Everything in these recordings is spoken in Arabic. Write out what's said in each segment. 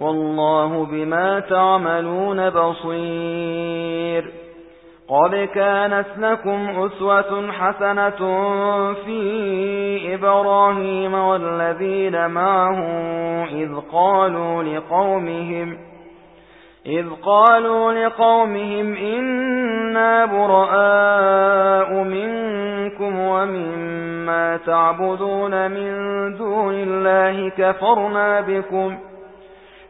والله بما تعملون بصير. قد كانت لكم أسوة حسنة في إبراهيم والذين معه إذ قالوا لقومهم إذ قالوا لقومهم إنا براء منكم ومما تعبدون من دون الله كفرنا بكم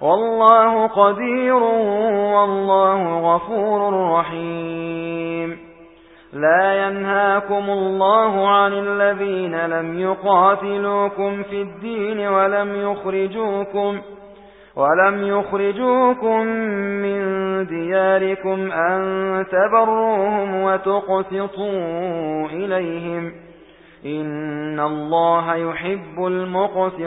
والله قدير والله غفور رحيم. لا ينهاكم الله عن الذين لم يقاتلوكم في الدين ولم يخرجوكم ولم يخرجوكم من دياركم أن تبروهم وتقسطوا إليهم. إن الله يحب المقسطين.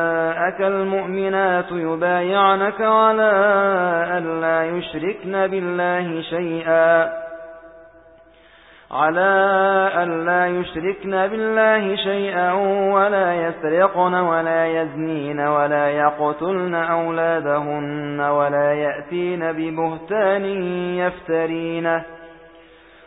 جاءك المؤمنات يبايعنك على أن لا يشركن بالله شيئا على أن لا يشركن بالله شيئا ولا يسرقن ولا يزنين ولا يقتلن أولادهن ولا يأتين ببهتان يفترينه